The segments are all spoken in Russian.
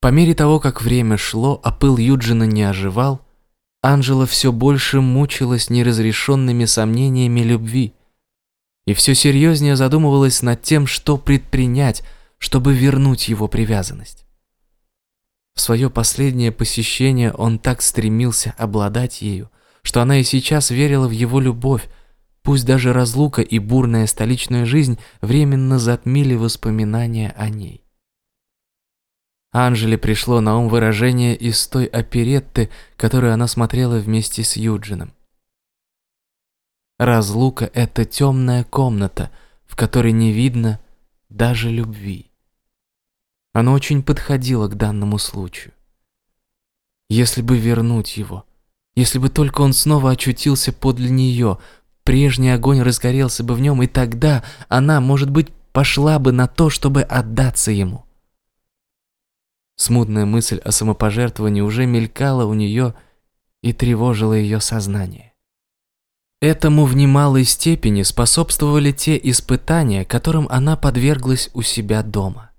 По мере того, как время шло, а пыл Юджина не оживал, Анжела все больше мучилась неразрешенными сомнениями любви и все серьезнее задумывалась над тем, что предпринять, чтобы вернуть его привязанность. В свое последнее посещение он так стремился обладать ею, что она и сейчас верила в его любовь, пусть даже разлука и бурная столичная жизнь временно затмили воспоминания о ней. Анжеле пришло на ум выражение из той оперетты, которую она смотрела вместе с Юджином. Разлука — это темная комната, в которой не видно даже любви. Оно очень подходило к данному случаю. Если бы вернуть его, если бы только он снова очутился подле нее, прежний огонь разгорелся бы в нем, и тогда она, может быть, пошла бы на то, чтобы отдаться ему. Смутная мысль о самопожертвовании уже мелькала у нее и тревожила ее сознание. Этому в немалой степени способствовали те испытания, которым она подверглась у себя дома.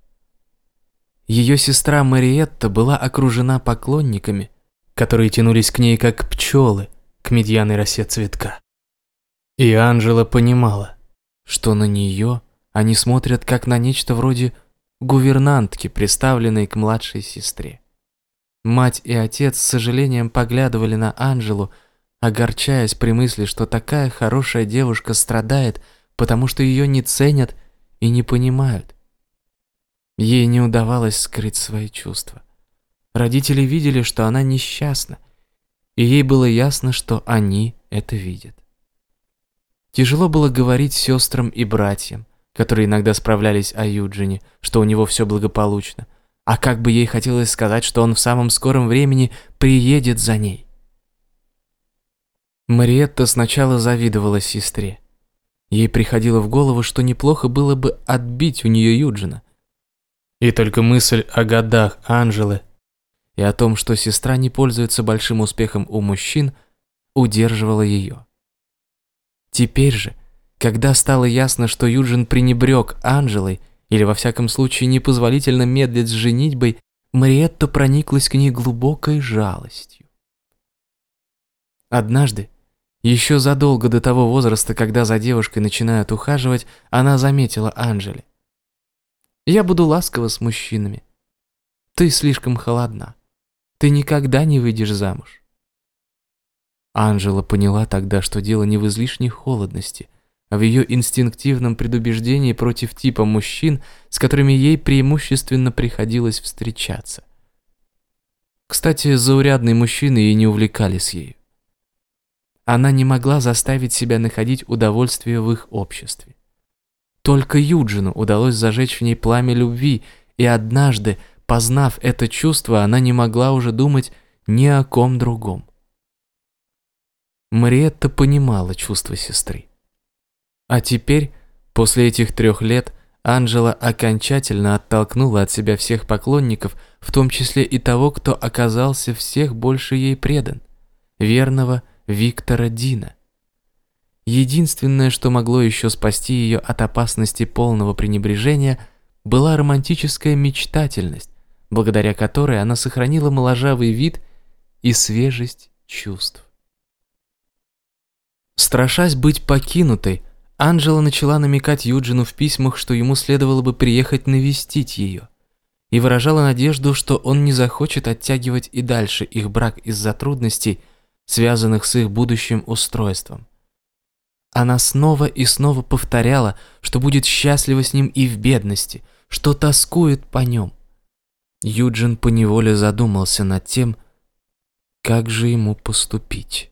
Ее сестра Мариетта была окружена поклонниками, которые тянулись к ней как пчелы к медьяной росе цветка. И Анжела понимала, что на нее они смотрят как на нечто вроде гувернантки, приставленной к младшей сестре. Мать и отец с сожалением поглядывали на Анжелу, огорчаясь при мысли, что такая хорошая девушка страдает, потому что ее не ценят и не понимают. Ей не удавалось скрыть свои чувства. Родители видели, что она несчастна, и ей было ясно, что они это видят. Тяжело было говорить сестрам и братьям, которые иногда справлялись о Юджине, что у него все благополучно, а как бы ей хотелось сказать, что он в самом скором времени приедет за ней. Мариетта сначала завидовала сестре. Ей приходило в голову, что неплохо было бы отбить у нее Юджина. И только мысль о годах Анжелы и о том, что сестра не пользуется большим успехом у мужчин, удерживала ее. Теперь же, когда стало ясно, что Юджин пренебрег Анжелой, или во всяком случае непозволительно медлить с женитьбой, Мариетта прониклась к ней глубокой жалостью. Однажды, еще задолго до того возраста, когда за девушкой начинают ухаживать, она заметила Анжеле. «Я буду ласкова с мужчинами. Ты слишком холодна. Ты никогда не выйдешь замуж». Анжела поняла тогда, что дело не в излишней холодности – в ее инстинктивном предубеждении против типа мужчин, с которыми ей преимущественно приходилось встречаться. Кстати, заурядные мужчины и не увлекались ею. Она не могла заставить себя находить удовольствие в их обществе. Только Юджину удалось зажечь в ней пламя любви, и однажды, познав это чувство, она не могла уже думать ни о ком другом. Мариетта понимала чувства сестры. А теперь, после этих трех лет, Анжела окончательно оттолкнула от себя всех поклонников, в том числе и того, кто оказался всех больше ей предан, верного Виктора Дина. Единственное, что могло еще спасти ее от опасности полного пренебрежения, была романтическая мечтательность, благодаря которой она сохранила моложавый вид и свежесть чувств. Страшась быть покинутой, Анжела начала намекать Юджину в письмах, что ему следовало бы приехать навестить ее, и выражала надежду, что он не захочет оттягивать и дальше их брак из-за трудностей, связанных с их будущим устройством. Она снова и снова повторяла, что будет счастлива с ним и в бедности, что тоскует по нем. Юджин поневоле задумался над тем, как же ему поступить.